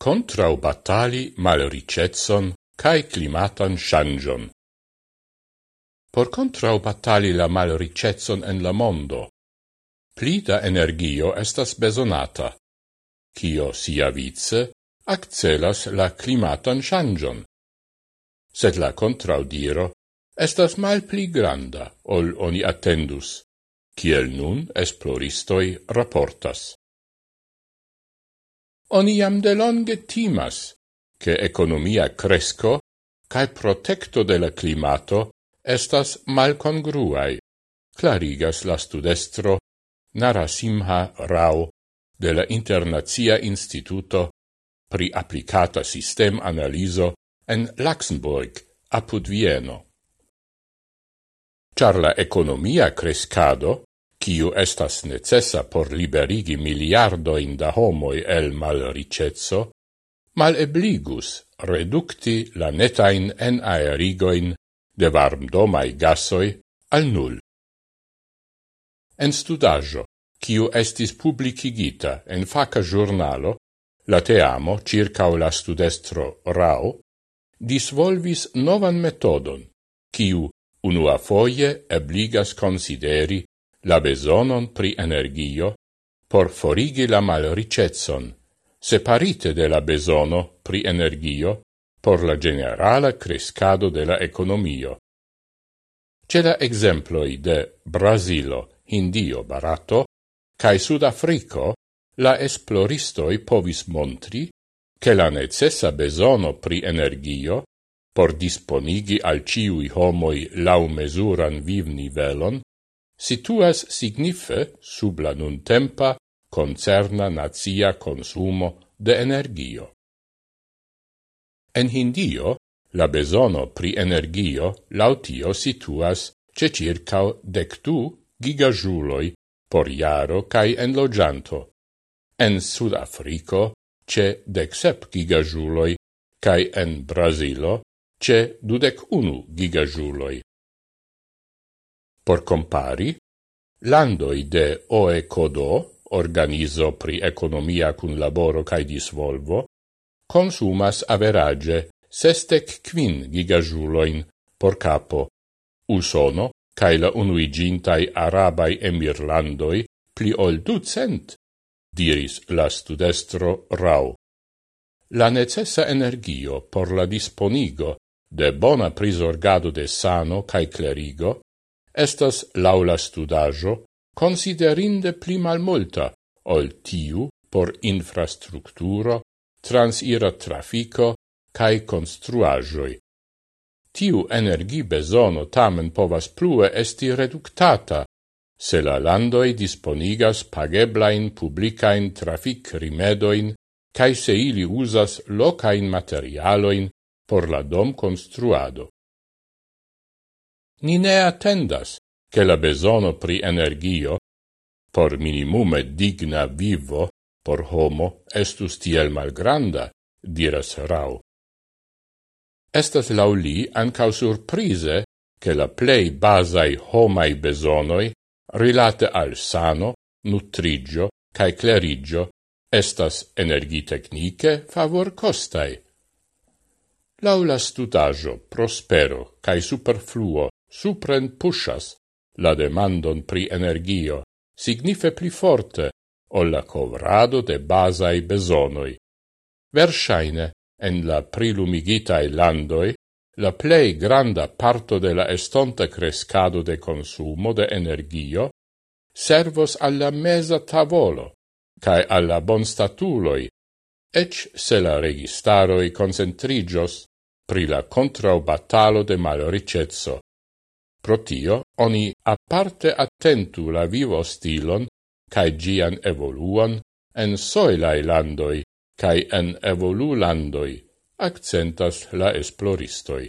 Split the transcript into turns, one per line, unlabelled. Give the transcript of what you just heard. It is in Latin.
contrau batali malricezzon cae climatan changion. Por contrau batali la malricezzon en la mondo, plida energio estas besonata, cio sia vice accelas la climatan changion. Sed la contraudiro estas mal pli granda ol oni attendus, kiel nun esploristoi raportas oni jam delonge timas, che economia cresco cae protecto de la climato estas malcongruai, clarigas la studestro Narasimha Rao de la Internazia Instituto pri applicata sistem analiso en Luxemburg apud Vieno. Char la economia crescado kiu estas necessa por liberigi miliardo in da homoi el mal ebligus reducti la netain en aerigoin de varmdomai gasoi al nul. En studaggio, kiu estis publicigita en faca giornalo, la teamo circa la studestro Rao, disvolvis novan metodon, kiu unua foie ebligas consideri la besonon pri energio por forigi la malricetson, separite de la besono pri energio por la generala crescado de la economio. Ce la exemploi de Brasilo, Hindio, Barato, cae Sudafrico, la esploristoi povis montri che la necessa besono pri energio por disponigi al ciui homoi lau mesuran viv nivelon situas signife sub la nuntempa concerna nazia consumo de energio. En Hindio, la besono pri energio lautio situas ce circa dectu gigajuloi por iaro cae en logianto. En Sudafrico, ce decsep gigajuloi, cae en Brasilo, ce dudec unu gigajuloi. Por compari, landoi de OECODO, organizo pri economia cun laboro cae disvolvo, consumas average sestec quin gigajuloin por capo. Usono, cae la unuigintai arabai emirlandoi, pli ol ducent, diris la studestro Rau. La necessa energio por la disponigo de bona prisorgado de sano cae clerigo estas laula studajo considerinde pli malmulta ol tiu por infrastrukturo, transira trafico kai construajoi. Tiu energi besono tamen povas plue esti reductata, se la landoi disponigas pageblain publicain trafic rimedoin kai se ili usas locain materialoin por la dom construado. Ni ne attendas che la besono pri energio por minimume digna vivo por homo estus tiel malgranda, diras Rau. Estas lauli ancau surprise che la plei basai homai besonoi rilate al sano, nutrigio, cae clerigio estas energitecnice favor costai. Laula stutajo, prospero, cae superfluo supren pushas la demandon pri energio signife pli forte ol la covrado de basai besonoi. Versaine, en la prilumigitae landoi, la plei granda parto de la estonta crescado de consumo de energio servos alla mesa tavolo, cae alla bonstatuloi, ec se la registaroi concentrigios pri la contraubatalo de malricezzo. Pro tio, oni aparte attentu la vivo stilon cae gian evoluon en soilai landoi cae en evolu landoi, accentas la esploristoi.